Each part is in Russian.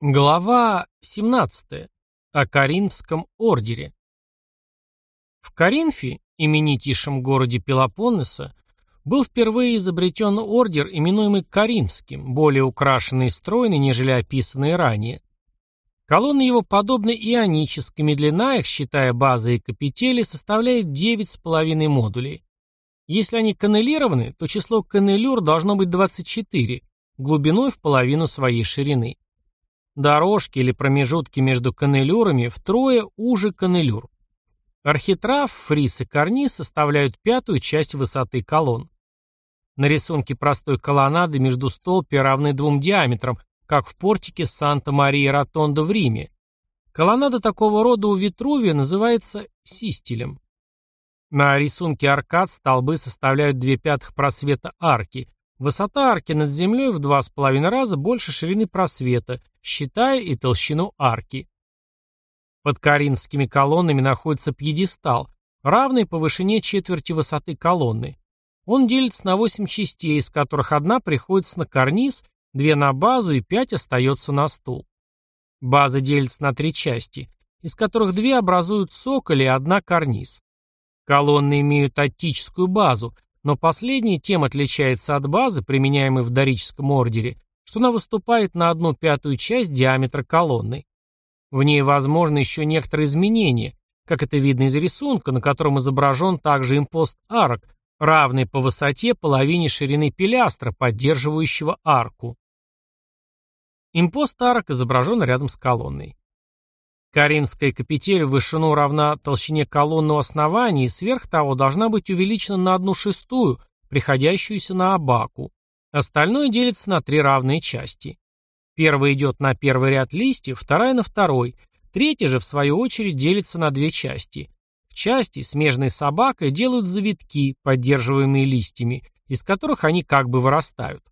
Глава 17. О Коринфском ордере. В Коринфе, именитейшем городе Пелопоннеса, был впервые изобретен ордер, именуемый Коринфским, более украшенный и стройный, нежели описанные ранее. Колонны его подобны ионическим, и длина их, считая базы и капители, составляет 9,5 модулей. Если они каннелированы, то число каннелюр должно быть 24, глубиной в половину своей ширины. Дорожки или промежутки между каннелюрами втрое уже каннелюр. Архитрав, фриз и карниз составляют пятую часть высоты колонн. На рисунке простой колоннады между столпи равны двум диаметрам, как в портике Санта-Мария-Ротондо в Риме. Колоннада такого рода у Витрувия называется систелем. На рисунке аркад столбы составляют две пятых просвета арки, Высота арки над землей в два с половиной раза больше ширины просвета, считая и толщину арки. Под коринфскими колоннами находится пьедестал, равный по вышине четверти высоты колонны. Он делится на восемь частей, из которых одна приходится на карниз, две на базу и пять остается на стул. База делится на три части, из которых две образуют цоколь и одна карниз. Колонны имеют оттическую базу, но последняя тем отличается от базы, применяемой в дорическом ордере, что она выступает на одну пятую часть диаметра колонны. В ней возможны еще некоторые изменения, как это видно из рисунка, на котором изображен также импост арок, равный по высоте половине ширины пилястра, поддерживающего арку. Импост арок изображен рядом с колонной. Каринская капитель в вышину равна толщине колонного основания и сверх того должна быть увеличена на одну шестую, приходящуюся на абаку. Остальное делится на три равные части. Первая идет на первый ряд листьев, вторая на второй, третья же, в свою очередь, делится на две части. В части, смежной с абакой, делают завитки, поддерживаемые листьями, из которых они как бы вырастают.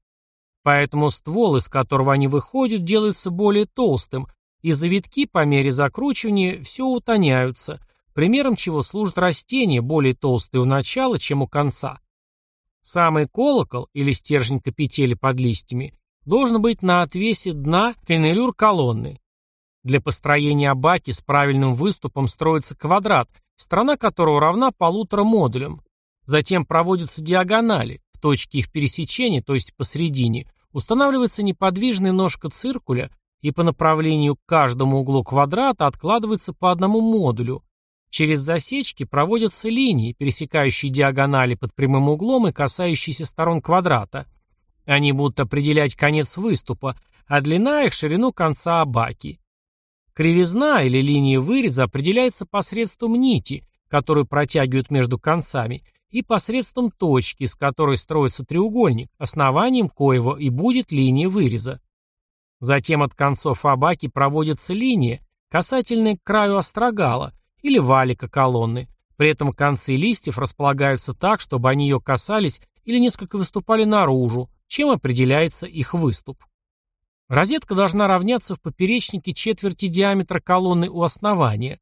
Поэтому ствол, из которого они выходят, делается более толстым, и завитки по мере закручивания все утоняются, примером чего служат растения, более толстые у начала, чем у конца. Самый колокол, или стержень капители под листьями, должен быть на отвесе дна канелюр колонны. Для построения абаки с правильным выступом строится квадрат, сторона которого равна полутора модулям. Затем проводятся диагонали, в точке их пересечения, то есть посередине, устанавливается неподвижная ножка циркуля, и по направлению к каждому углу квадрата откладывается по одному модулю. Через засечки проводятся линии, пересекающие диагонали под прямым углом и касающиеся сторон квадрата. Они будут определять конец выступа, а длина их – ширину конца абаки. Кривизна или линия выреза определяется посредством нити, которую протягивают между концами, и посредством точки, с которой строится треугольник, основанием коего и будет линия выреза. Затем от концов абаки проводится линия, касательная к краю острогала или валика колонны. При этом концы листьев располагаются так, чтобы они ее касались или несколько выступали наружу, чем определяется их выступ. Розетка должна равняться в поперечнике четверти диаметра колонны у основания.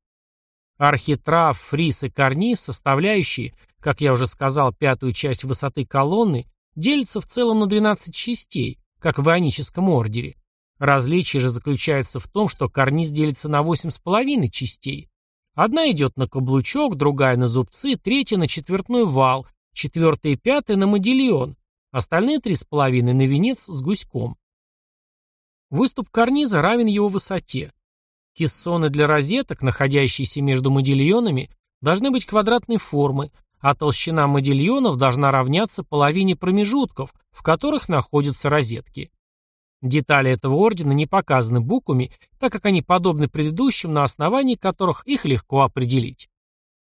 Архитрав, фриз и карниз, составляющие, как я уже сказал, пятую часть высоты колонны, делятся в целом на 12 частей, как в ионическом ордере. Различие же заключается в том, что карниз делится на 8,5 частей. Одна идет на каблучок, другая на зубцы, третья на четвертной вал, четвертая и пятая на модильон, остальные три с половиной на венец с гуськом. Выступ карниза равен его высоте. Кессоны для розеток, находящиеся между модильонами, должны быть квадратной формы, а толщина модильонов должна равняться половине промежутков, в которых находятся розетки. Детали этого ордена не показаны буквами, так как они подобны предыдущим, на основании которых их легко определить.